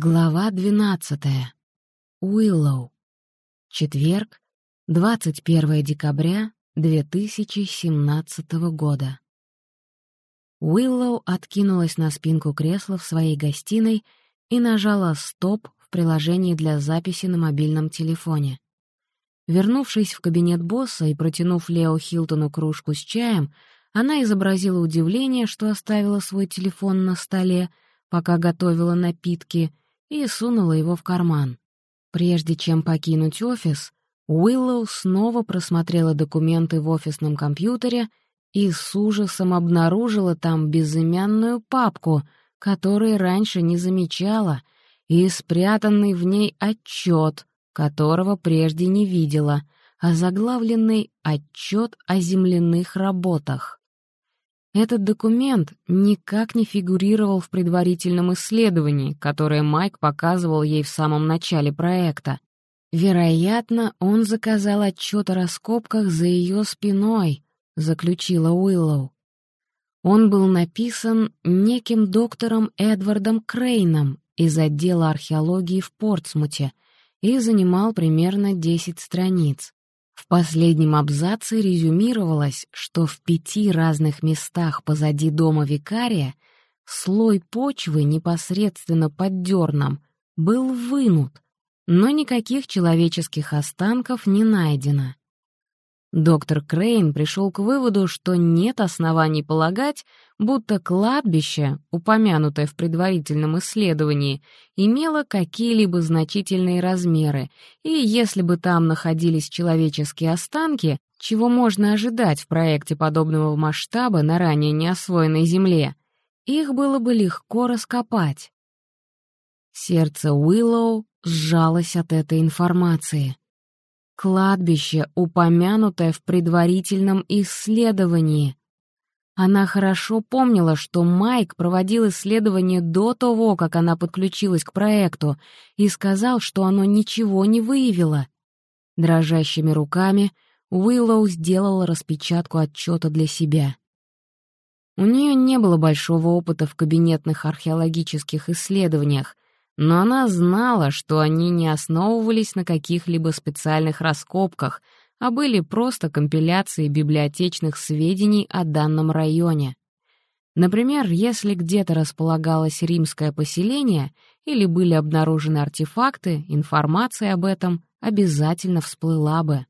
Глава 12. Уиллоу. Четверг, 21 декабря 2017 года. Уиллоу откинулась на спинку кресла в своей гостиной и нажала «Стоп» в приложении для записи на мобильном телефоне. Вернувшись в кабинет босса и протянув Лео Хилтону кружку с чаем, она изобразила удивление, что оставила свой телефон на столе, пока готовила напитки — и сунула его в карман. Прежде чем покинуть офис, Уиллоу снова просмотрела документы в офисном компьютере и с ужасом обнаружила там безымянную папку, которую раньше не замечала, и спрятанный в ней отчет, которого прежде не видела, озаглавленный «Отчет о земляных работах». Этот документ никак не фигурировал в предварительном исследовании, которое Майк показывал ей в самом начале проекта. Вероятно, он заказал отчет о раскопках за ее спиной, заключила Уиллоу. Он был написан неким доктором Эдвардом Крейном из отдела археологии в Портсмуте и занимал примерно 10 страниц. В последнем абзаце резюмировалось, что в пяти разных местах позади дома викария слой почвы непосредственно под дерном был вынут, но никаких человеческих останков не найдено. Доктор Крейн пришел к выводу, что нет оснований полагать, будто кладбище, упомянутое в предварительном исследовании, имело какие-либо значительные размеры, и если бы там находились человеческие останки, чего можно ожидать в проекте подобного масштаба на ранее неосвоенной земле, их было бы легко раскопать. Сердце Уиллоу сжалось от этой информации. Кладбище, упомянутое в предварительном исследовании. Она хорошо помнила, что Майк проводил исследование до того, как она подключилась к проекту, и сказал, что оно ничего не выявило. Дрожащими руками Уиллоу сделала распечатку отчета для себя. У нее не было большого опыта в кабинетных археологических исследованиях, но она знала, что они не основывались на каких-либо специальных раскопках, а были просто компиляцией библиотечных сведений о данном районе. Например, если где-то располагалось римское поселение или были обнаружены артефакты, информация об этом обязательно всплыла бы.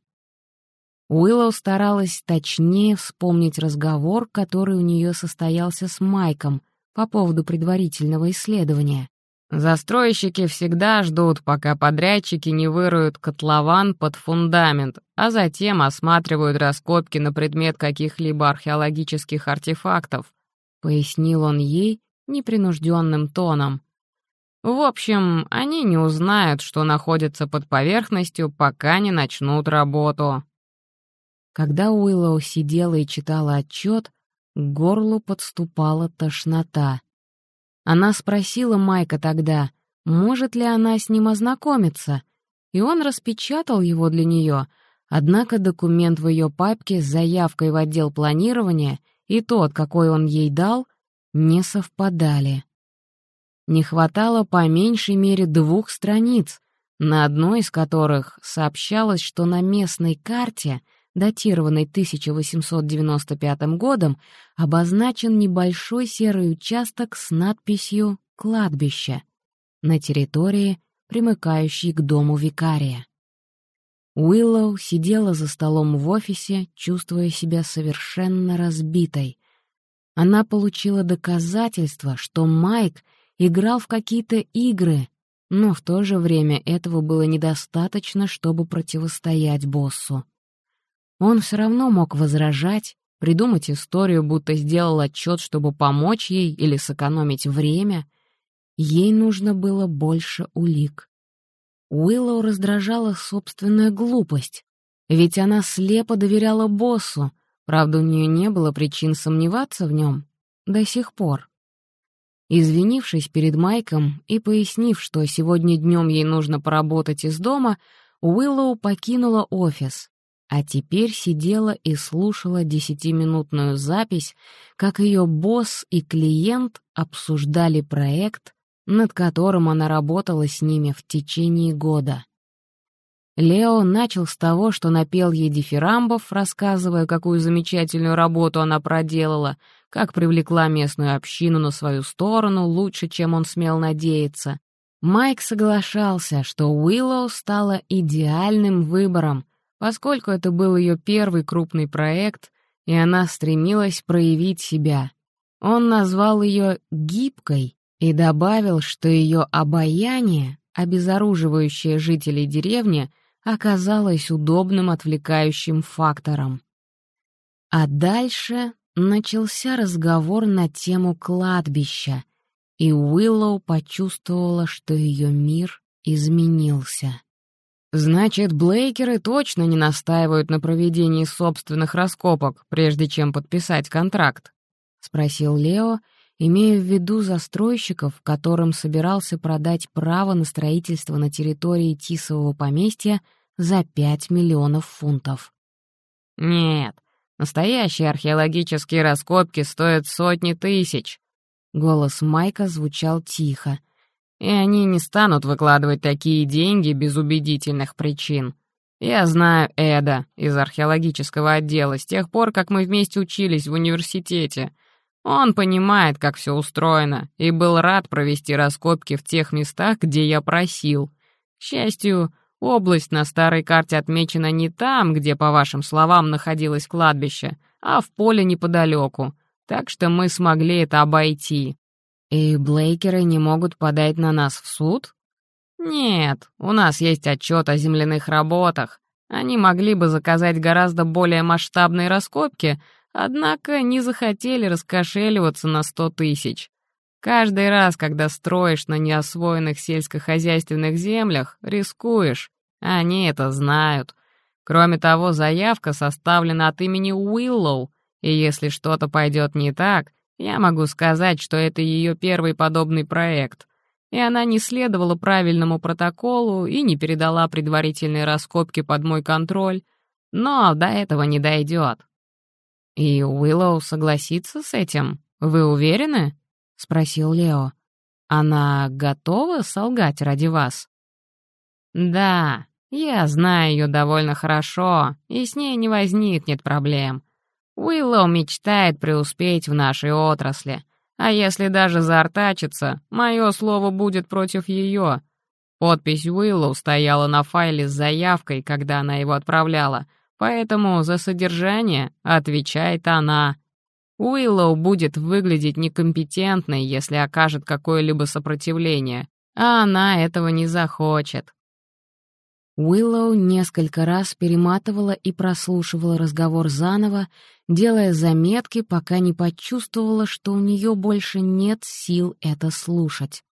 Уиллоу старалась точнее вспомнить разговор, который у нее состоялся с Майком по поводу предварительного исследования. Застройщики всегда ждут, пока подрядчики не выроют котлован под фундамент, а затем осматривают раскопки на предмет каких-либо археологических артефактов, пояснил он ей непринужденным тоном. В общем, они не узнают, что находится под поверхностью, пока не начнут работу. Когда Уиллоу сидела и читала отчет, к горлу подступала тошнота. Она спросила Майка тогда, может ли она с ним ознакомиться, и он распечатал его для нее, однако документ в ее папке с заявкой в отдел планирования и тот, какой он ей дал, не совпадали. Не хватало по меньшей мере двух страниц, на одной из которых сообщалось, что на местной карте — датированный 1895 годом, обозначен небольшой серый участок с надписью «Кладбище» на территории, примыкающей к дому викария. Уиллоу сидела за столом в офисе, чувствуя себя совершенно разбитой. Она получила доказательство, что Майк играл в какие-то игры, но в то же время этого было недостаточно, чтобы противостоять боссу. Он все равно мог возражать, придумать историю, будто сделал отчет, чтобы помочь ей или сэкономить время. Ей нужно было больше улик. Уиллоу раздражала собственная глупость, ведь она слепо доверяла боссу, правда, у нее не было причин сомневаться в нем до сих пор. Извинившись перед Майком и пояснив, что сегодня днем ей нужно поработать из дома, Уиллоу покинула офис, а теперь сидела и слушала десятиминутную запись, как ее босс и клиент обсуждали проект над которым она работала с ними в течение года. Лео начал с того, что напел ей дифирамбов, рассказывая, какую замечательную работу она проделала, как привлекла местную общину на свою сторону лучше, чем он смел надеяться. Майк соглашался, что Уиллоу стала идеальным выбором, поскольку это был ее первый крупный проект, и она стремилась проявить себя. Он назвал ее «гибкой» и добавил, что ее обаяние, обезоруживающее жителей деревни, оказалось удобным отвлекающим фактором. А дальше начался разговор на тему кладбища, и Уиллоу почувствовала, что ее мир изменился. «Значит, Блейкеры точно не настаивают на проведении собственных раскопок, прежде чем подписать контракт?» — спросил Лео, имея в виду застройщиков, которым собирался продать право на строительство на территории Тисового поместья за 5 миллионов фунтов. «Нет, настоящие археологические раскопки стоят сотни тысяч», Голос Майка звучал тихо. «И они не станут выкладывать такие деньги без убедительных причин. Я знаю Эда из археологического отдела с тех пор, как мы вместе учились в университете. Он понимает, как все устроено, и был рад провести раскопки в тех местах, где я просил. К счастью, область на старой карте отмечена не там, где, по вашим словам, находилось кладбище, а в поле неподалеку, так что мы смогли это обойти. И Блейкеры не могут подать на нас в суд? Нет, у нас есть отчет о земляных работах. Они могли бы заказать гораздо более масштабные раскопки, однако не захотели раскошеливаться на сто тысяч. Каждый раз, когда строишь на неосвоенных сельскохозяйственных землях, рискуешь. Они это знают. Кроме того, заявка составлена от имени Уиллоу, и если что-то пойдет не так, я могу сказать, что это ее первый подобный проект, и она не следовала правильному протоколу и не передала предварительные раскопки под мой контроль, но до этого не дойдет. «И Уиллоу согласится с этим? Вы уверены?» — спросил Лео. «Она готова солгать ради вас?» «Да, я знаю ее довольно хорошо, и с ней не возникнет проблем. Уиллоу мечтает преуспеть в нашей отрасли, а если даже заортачится, мое слово будет против ее. Подпись Уиллоу стояла на файле с заявкой, когда она его отправляла, поэтому за содержание отвечает она. Уиллоу будет выглядеть некомпетентной, если окажет какое-либо сопротивление, а она этого не захочет. Уиллоу несколько раз перематывала и прослушивала разговор заново, делая заметки, пока не почувствовала, что у нее больше нет сил это слушать.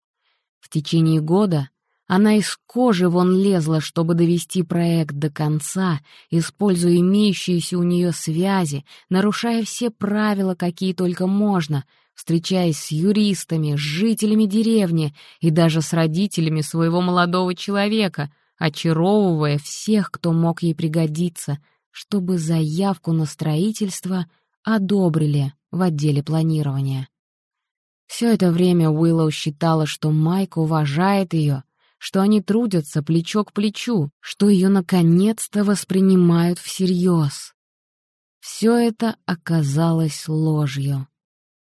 В течение года она из кожи вон лезла, чтобы довести проект до конца, используя имеющиеся у нее связи, нарушая все правила, какие только можно, встречаясь с юристами, с жителями деревни и даже с родителями своего молодого человека — очаровывая всех, кто мог ей пригодиться, чтобы заявку на строительство одобрили в отделе планирования. Все это время Уиллоу считала, что Майк уважает ее, что они трудятся плечо к плечу, что ее наконец-то воспринимают всерьез. Все это оказалось ложью.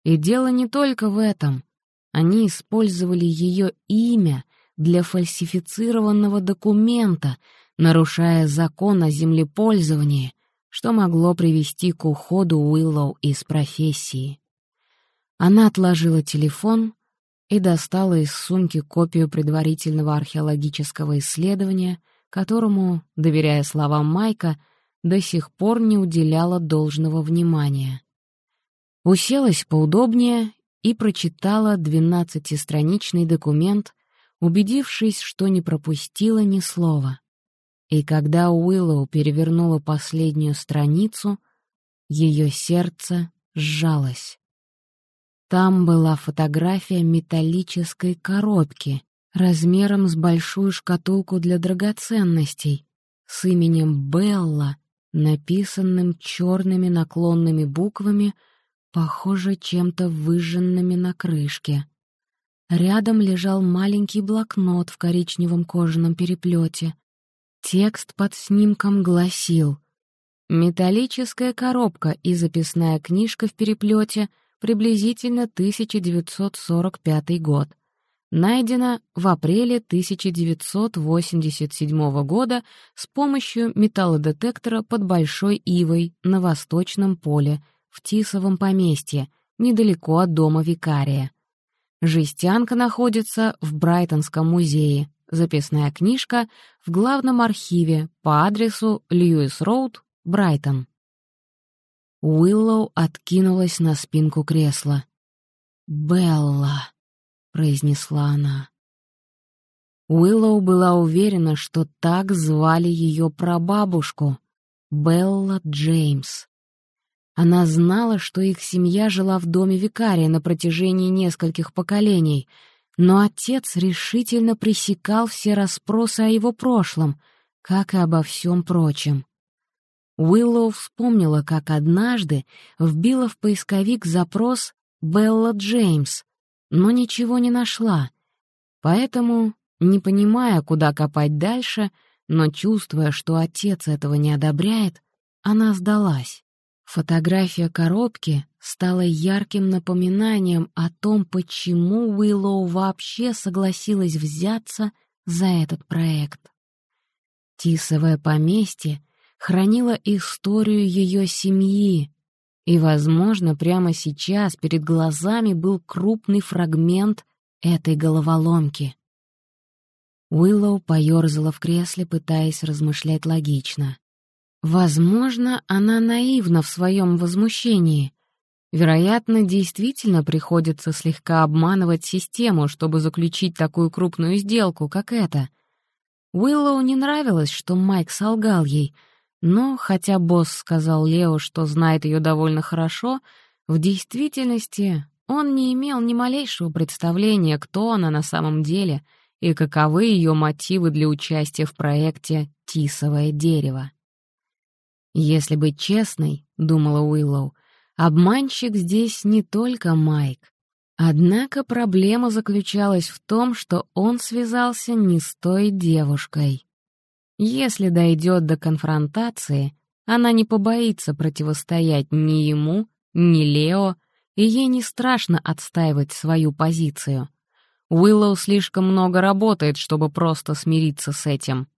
И дело не только в этом. Они использовали ее имя для фальсифицированного документа, нарушая закон о землепользовании, что могло привести к уходу Уиллоу из профессии. Она отложила телефон и достала из сумки копию предварительного археологического исследования, которому, доверяя словам Майка, до сих пор не уделяла должного внимания. Уселась поудобнее и прочитала двенадцатистраничный документ, убедившись, что не пропустила ни слова. И когда Уиллоу перевернула последнюю страницу, ее сердце сжалось. Там была фотография металлической коробки размером с большую шкатулку для драгоценностей с именем Белла, написанным черными наклонными буквами, похоже, чем-то выжженными на крышке. Рядом лежал маленький блокнот в коричневом кожаном переплете. Текст под снимком гласил «Металлическая коробка и записная книжка в переплете, приблизительно 1945 год найдена в апреле 1987 года с помощью металлодетектора под Большой Ивой на Восточном поле в Тисовом поместье, недалеко от дома викария. Жестянка находится в Брайтонском музее, записная книжка в главном архиве по адресу Льюис-Роуд, Брайтон. Уиллоу откинулась на спинку кресла. «Белла!» — произнесла она. Уиллоу была уверена, что так звали ее прабабушку — Белла Джеймс. Она знала, что их семья жила в доме викария на протяжении нескольких поколений, но отец решительно пресекал все расспросы о его прошлом, как и обо всем прочем. Уиллоу вспомнила, как однажды вбила в поисковик запрос «Белла Джеймс», но ничего не нашла. Поэтому, не понимая, куда копать дальше, но чувствуя, что отец этого не одобряет, она сдалась. Фотография коробки стала ярким напоминанием о том, почему Уиллоу вообще согласилась взяться за этот проект. Тисовое поместье хранило историю ее семьи, и, возможно, прямо сейчас перед глазами был крупный фрагмент этой головоломки. Уиллоу поёрзала в кресле, пытаясь размышлять логично. Возможно, она наивна в своем возмущении. Вероятно, действительно приходится слегка обманывать систему, чтобы заключить такую крупную сделку, как эта. Уиллоу не нравилось, что Майк солгал ей — но, хотя босс сказал Лео, что знает ее довольно хорошо, в действительности он не имел ни малейшего представления, кто она на самом деле и каковы ее мотивы для участия в проекте «Тисовое дерево». «Если быть честной», — думала Уиллоу, — «обманщик здесь не только Майк. Однако проблема заключалась в том, что он связался не с той девушкой». Если дойдет до конфронтации, она не побоится противостоять ни ему, ни Лео, и ей не страшно отстаивать свою позицию. Уиллоу слишком много работает, чтобы просто смириться с этим.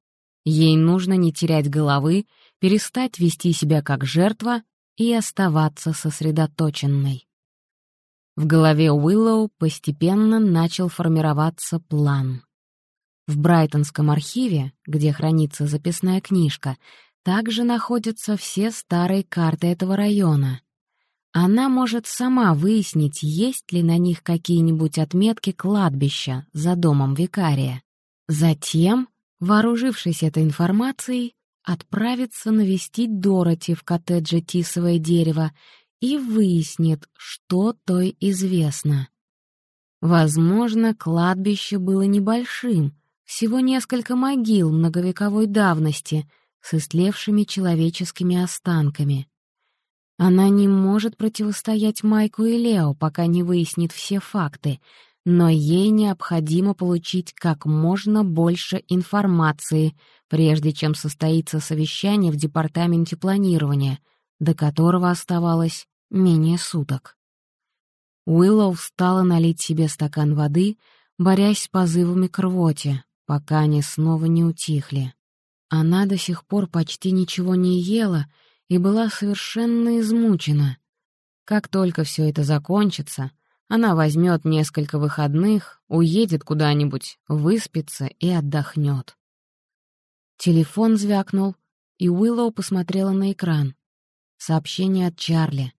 Ей нужно не терять головы, перестать вести себя как жертва и оставаться сосредоточенной. В голове Уиллоу постепенно начал формироваться план. В Брайтонском архиве, где хранится записная книжка, также находятся все старые карты этого района. Она может сама выяснить, есть ли на них какие-нибудь отметки кладбища за домом викария. Затем, вооружившись этой информацией, отправится навестить Дороти в коттедже Тисовое дерево и выяснит, что той известно. Возможно, кладбище было небольшим, всего несколько могил многовековой давности с истлевшими человеческими останками. Она не может противостоять Майку и Лео, пока не выяснит все факты, но ей необходимо получить как можно больше информации, прежде чем состоится совещание в департаменте планирования, до которого оставалось менее суток. Уиллоу встала налить себе стакан воды, борясь с позывами к рвоте, пока они снова не утихли. Она до сих пор почти ничего не ела и была совершенно измучена. Как только все это закончится, она возьмет несколько выходных, уедет куда-нибудь, выспится и отдохнет. Телефон звякнул, и Уиллоу посмотрела на экран. Сообщение от Чарли.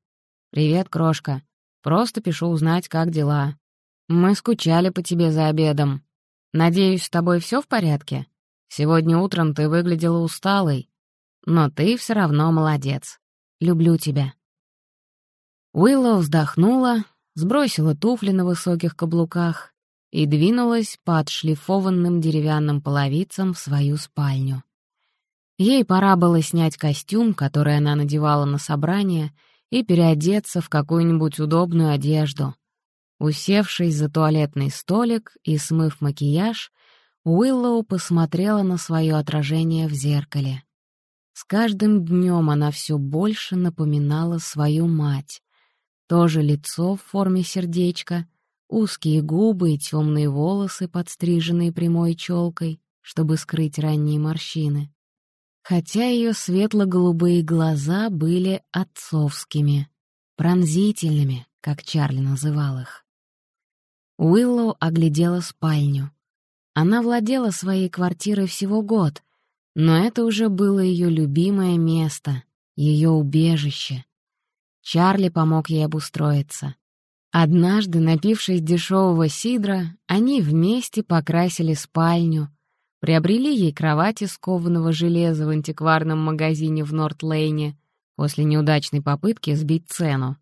«Привет, крошка. Просто пишу узнать, как дела. Мы скучали по тебе за обедом. Надеюсь, с тобой все в порядке? Сегодня утром ты выглядела усталой, но ты все равно молодец. Люблю тебя». Уиллоу вздохнула, сбросила туфли на высоких каблуках и двинулась по отшлифованным деревянным половицам в свою спальню. Ей пора было снять костюм, который она надевала на собрание, и переодеться в какую-нибудь удобную одежду. Усевшись за туалетный столик и смыв макияж, Уиллоу посмотрела на свое отражение в зеркале. С каждым днем она все больше напоминала свою мать. Тоже лицо в форме сердечка, узкие губы и темные волосы, подстриженные прямой челкой, чтобы скрыть ранние морщины. Хотя ее светло-голубые глаза были отцовскими, пронзительными, как Чарли называл их. Уиллоу оглядела спальню. Она владела своей квартирой всего год, но это уже было ее любимое место, ее убежище. Чарли помог ей обустроиться. Однажды, напившись дешевого сидра, они вместе покрасили спальню, приобрели ей кровать из кованого железа в антикварном магазине в Норт-Лейне после неудачной попытки сбить цену.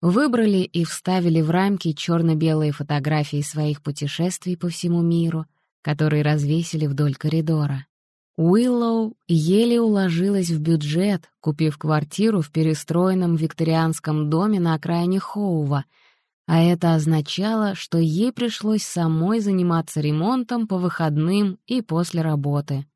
Выбрали и вставили в рамки черно-белые фотографии своих путешествий по всему миру, которые развесили вдоль коридора. Уиллоу еле уложилась в бюджет, купив квартиру в перестроенном викторианском доме на окраине Хоува, а это означало, что ей пришлось самой заниматься ремонтом по выходным и после работы.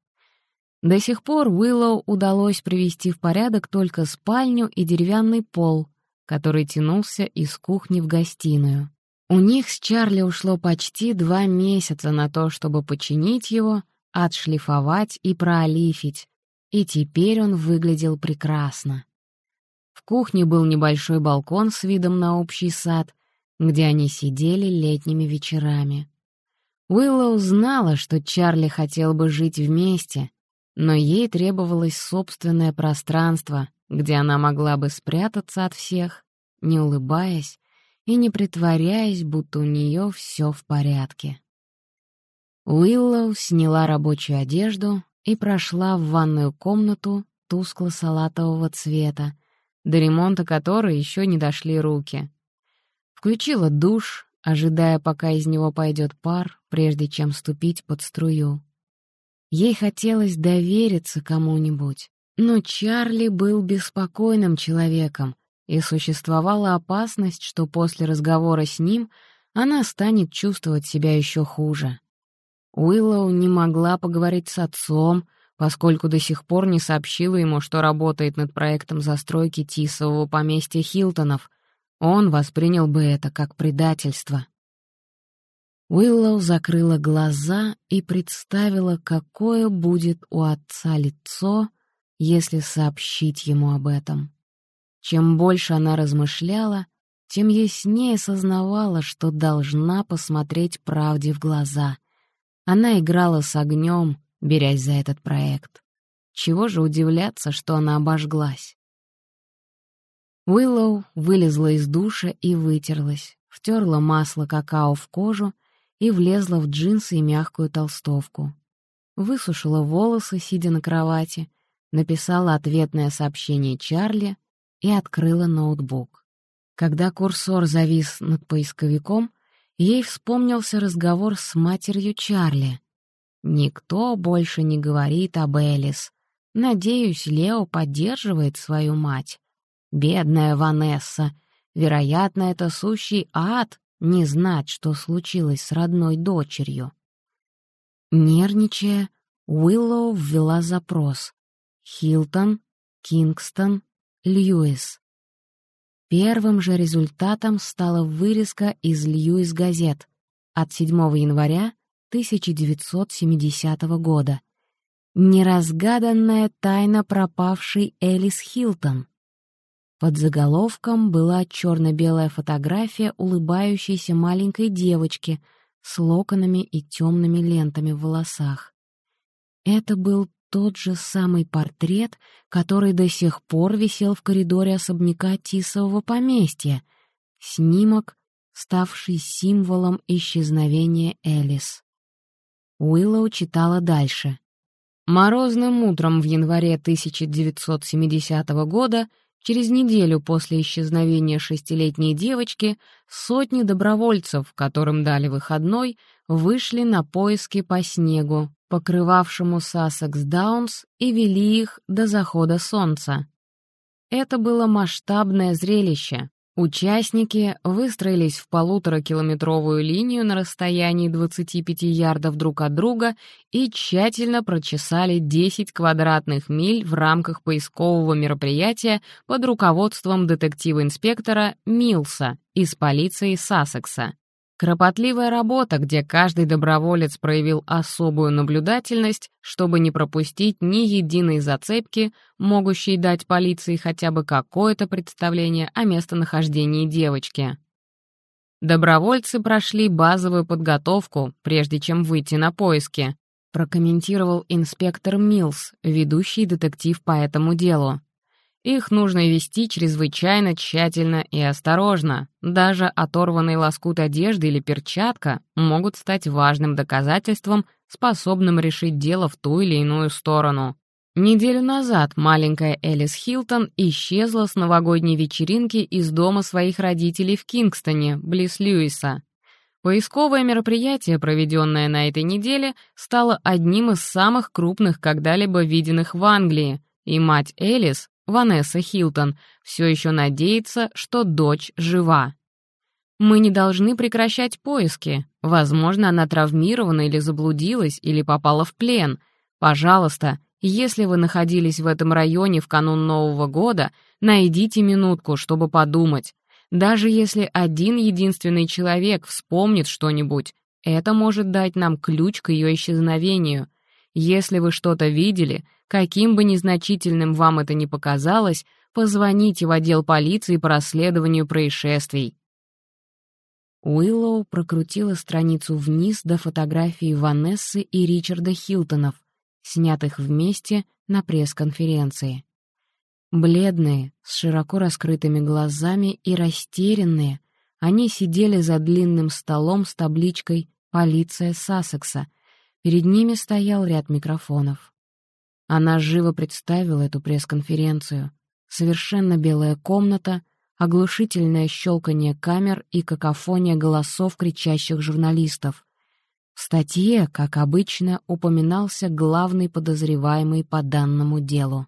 До сих пор Уиллоу удалось привести в порядок только спальню и деревянный пол — который тянулся из кухни в гостиную. У них с Чарли ушло почти два месяца на то, чтобы починить его, отшлифовать и проолифить, и теперь он выглядел прекрасно. В кухне был небольшой балкон с видом на общий сад, где они сидели летними вечерами. Уиллоу знала, что Чарли хотел бы жить вместе, но ей требовалось собственное пространство, где она могла бы спрятаться от всех, не улыбаясь и не притворяясь, будто у нее все в порядке. Уиллоу сняла рабочую одежду и прошла в ванную комнату тускло-салатового цвета, до ремонта которой еще не дошли руки. Включила душ, ожидая, пока из него пойдет пар, прежде чем ступить под струю. Ей хотелось довериться кому-нибудь, но Чарли был беспокойным человеком, и существовала опасность, что после разговора с ним она станет чувствовать себя еще хуже. Уиллоу не могла поговорить с отцом, поскольку до сих пор не сообщила ему, что работает над проектом застройки Тисового поместья Хилтонов. Он воспринял бы это как предательство. Уиллоу закрыла глаза и представила, какое будет у отца лицо, если сообщить ему об этом. Чем больше она размышляла, тем яснее сознавала, что должна посмотреть правде в глаза. Она играла с огнем, берясь за этот проект. Чего же удивляться, что она обожглась? Уиллоу вылезла из душа и вытерлась, втерла масло какао в кожу и влезла в джинсы и мягкую толстовку. Высушила волосы, сидя на кровати, написала ответное сообщение Чарли и открыла ноутбук. Когда курсор завис над поисковиком, ей вспомнился разговор с матерью Чарли. «Никто больше не говорит об Элис. Надеюсь, Лео поддерживает свою мать. Бедная Ванесса. Вероятно, это сущий ад не знать, что случилось с родной дочерью». Нервничая, Уиллоу ввела запрос. «Хилтон, Кингстон, Льюис. Первым же результатом стала вырезка из Льюис газет от 7 января 1970 года. «Неразгаданная тайна пропавшей Элис Хилтон». Под заголовком была черно-белая фотография улыбающейся маленькой девочки с локонами и темными лентами в волосах. Это был тот же самый портрет, который до сих пор висел в коридоре особняка Тисового поместья. Снимок, ставший символом исчезновения Элис. Уиллоу читала дальше. Морозным утром в январе 1970 года, через неделю после исчезновения шестилетней девочки, сотни добровольцев, которым дали выходной, вышли на поиски по снегу, покрывавшему Сассекс Даунс, и вели их до захода солнца. Это было масштабное зрелище. Участники выстроились в полуторакилометровую линию на расстоянии 25 ярдов друг от друга и тщательно прочесали 10 квадратных миль в рамках поискового мероприятия под руководством детектива-инспектора Милса из полиции Сассекса. Кропотливая работа, где каждый доброволец проявил особую наблюдательность, чтобы не пропустить ни единой зацепки, могущей дать полиции хотя бы какое-то представление о местонахождении девочки. Добровольцы прошли базовую подготовку, прежде чем выйти на поиски, прокомментировал инспектор Милс, ведущий детектив по этому делу. Их нужно вести чрезвычайно тщательно и осторожно. Даже оторванный лоскут одежды или перчатка могут стать важным доказательством, способным решить дело в ту или иную сторону. Неделю назад маленькая Элис Хилтон исчезла с новогодней вечеринки из дома своих родителей в Кингстоне, близ Льюиса. Поисковое мероприятие, проведенное на этой неделе, стало одним из самых крупных когда-либо виденных в Англии, и мать Элис, Ванесса Хилтон, все еще надеется, что дочь жива. Мы не должны прекращать поиски. Возможно, она травмирована или заблудилась, или попала в плен. Пожалуйста, если вы находились в этом районе в канун Нового года, найдите минутку, чтобы подумать. Даже если один единственный человек вспомнит что-нибудь, это может дать нам ключ к ее исчезновению. Если вы что-то видели, Каким бы незначительным вам это ни показалось, позвоните в отдел полиции по расследованию происшествий. Уиллоу прокрутила страницу вниз до фотографии Ванессы и Ричарда Хилтонов, снятых вместе на пресс-конференции. Бледные, с широко раскрытыми глазами и растерянные, они сидели за длинным столом с табличкой «Полиция Сассекса». Перед ними стоял ряд микрофонов. Она живо представила эту пресс-конференцию. Совершенно белая комната, оглушительное щелканье камер и какофония голосов кричащих журналистов. В статье, как обычно, упоминался главный подозреваемый по данному делу.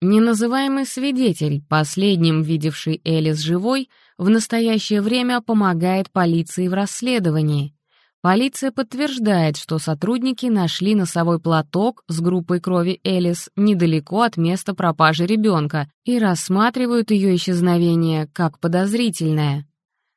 Неназываемый свидетель, последним видевший Элис живой, в настоящее время помогает полиции в расследовании. Полиция подтверждает, что сотрудники нашли носовой платок с группой крови Элис недалеко от места пропажи ребенка и рассматривают ее исчезновение как подозрительное.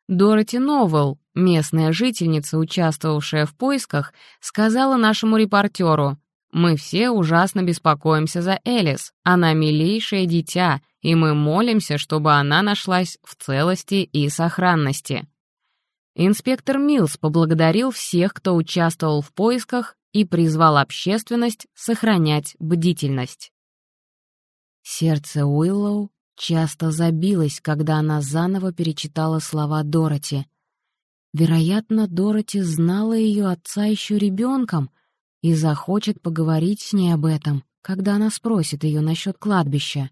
Дороти Новелл, местная жительница, участвовавшая в поисках, сказала нашему репортеру, «Мы все ужасно беспокоимся за Элис, она милейшее дитя, и мы молимся, чтобы она нашлась в целости и сохранности». Инспектор Милс поблагодарил всех, кто участвовал в поисках, и призвал общественность сохранять бдительность. Сердце Уиллоу часто забилось, когда она заново перечитала слова Дороти. Вероятно, Дороти знала ее отца еще ребенком и захочет поговорить с ней об этом, когда она спросит ее насчет кладбища.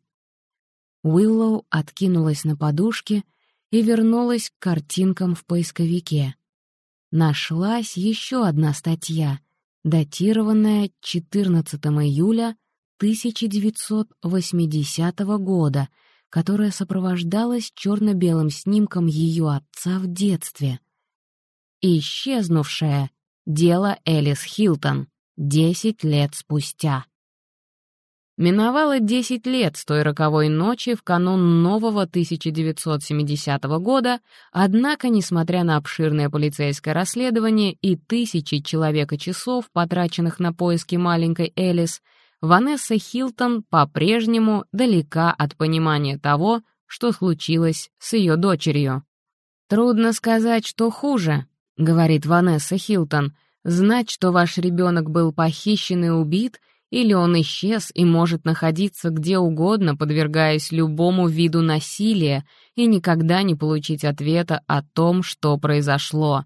Уиллоу откинулась на подушке и вернулась к картинкам в поисковике. Нашлась еще одна статья, датированная 14 июля 1980 года, которая сопровождалась черно-белым снимком ее отца в детстве. Исчезнувшая. Дело Элис Хилтон. Десять лет спустя. Миновало 10 лет с той роковой ночи в канун нового 1970 года, однако, несмотря на обширное полицейское расследование и тысячи человека-часов, потраченных на поиски маленькой Элис, Ванесса Хилтон по-прежнему далека от понимания того, что случилось с ее дочерью. «Трудно сказать, что хуже», — говорит Ванесса Хилтон, «знать, что ваш ребенок был похищен и убит — или он исчез и может находиться где угодно, подвергаясь любому виду насилия, и никогда не получить ответа о том, что произошло.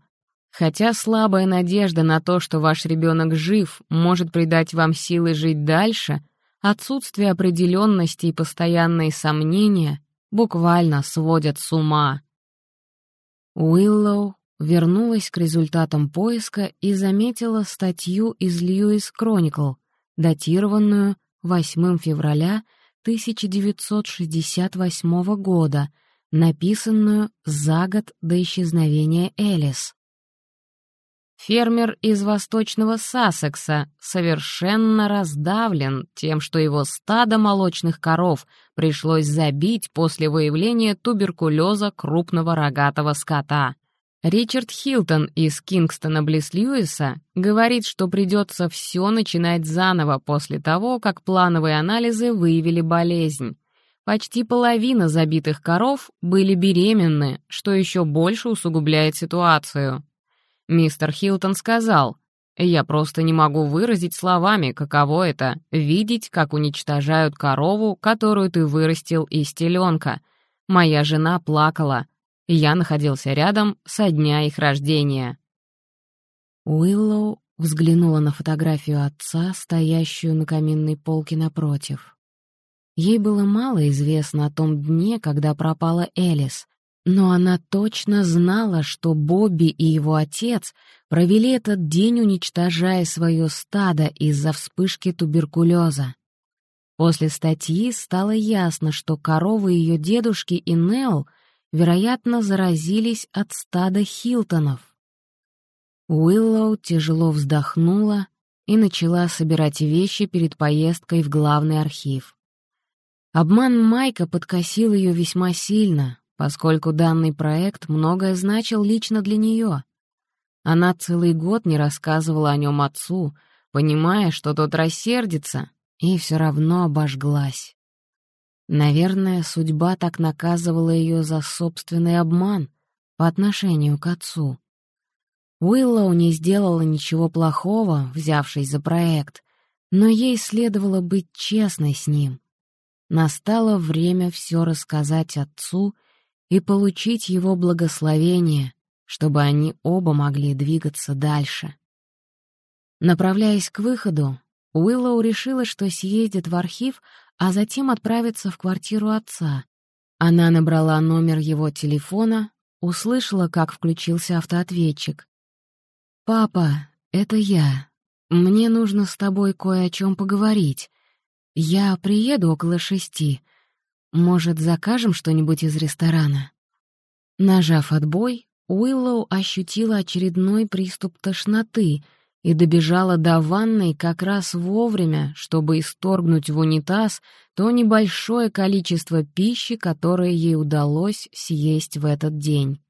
Хотя слабая надежда на то, что ваш ребенок жив, может придать вам силы жить дальше, отсутствие определенности и постоянные сомнения буквально сводят с ума. Уиллоу вернулась к результатам поиска и заметила статью из Льюис Кроникл — датированную 8 февраля 1968 года, написанную за год до исчезновения Элис. Фермер из восточного Сассекса совершенно раздавлен тем, что его стадо молочных коров пришлось забить после выявления туберкулеза крупного рогатого скота. Ричард Хилтон из Кингстона близ Льюиса говорит, что придется все начинать заново после того, как плановые анализы выявили болезнь. Почти половина забитых коров были беременны, что еще больше усугубляет ситуацию. Мистер Хилтон сказал, «Я просто не могу выразить словами, каково это — видеть, как уничтожают корову, которую ты вырастил из теленка. Моя жена плакала. Я находился рядом со дня их рождения». Уиллоу взглянула на фотографию отца, стоящую на каминной полке напротив. Ей было мало известно о том дне, когда пропала Элис, но она точно знала, что Бобби и его отец провели этот день, уничтожая свое стадо из-за вспышки туберкулеза. После статьи стало ясно, что коровы ее дедушки и Нелл, вероятно, заразились от стада Хилтонов. Уиллоу тяжело вздохнула и начала собирать вещи перед поездкой в главный архив. Обман Майка подкосил ее весьма сильно, поскольку данный проект многое значил лично для нее. Она целый год не рассказывала о нем отцу, понимая, что тот рассердится, и все равно обожглась. Наверное, судьба так наказывала ее за собственный обман по отношению к отцу. Уиллоу не сделала ничего плохого, взявшись за проект, но ей следовало быть честной с ним. Настало время все рассказать отцу — и получить его благословение, чтобы они оба могли двигаться дальше. Направляясь к выходу, Уиллоу решила, что съездит в архив, а затем отправится в квартиру отца. Она набрала номер его телефона, услышала, как включился автоответчик. «Папа, это я. Мне нужно с тобой кое о чем поговорить. Я приеду около шести. Может, закажем что-нибудь из ресторана?» Нажав отбой, Уиллоу ощутила очередной приступ тошноты и добежала до ванной как раз вовремя, чтобы исторгнуть в унитаз то небольшое количество пищи, которое ей удалось съесть в этот день.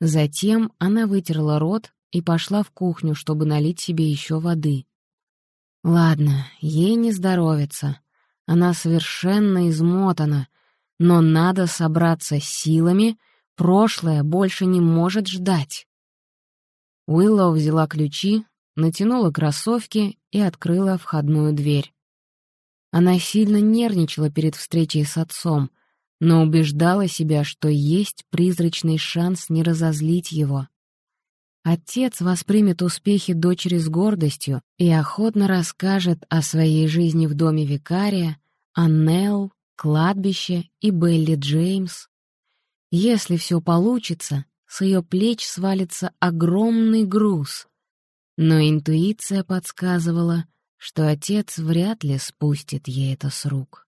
Затем она вытерла рот и пошла в кухню, чтобы налить себе еще воды. Ладно, ей не здоровится. Она совершенно измотана, но надо собраться силами, прошлое больше не может ждать. Уиллоу взяла ключи, натянула кроссовки и открыла входную дверь. Она сильно нервничала перед встречей с отцом, но убеждала себя, что есть призрачный шанс не разозлить его. Отец воспримет успехи дочери с гордостью и охотно расскажет о своей жизни в доме викария, о Нелл, кладбище и Белли Джеймс. Если все получится, с ее плеч свалится огромный груз. Но интуиция подсказывала, что отец вряд ли спустит ей это с рук.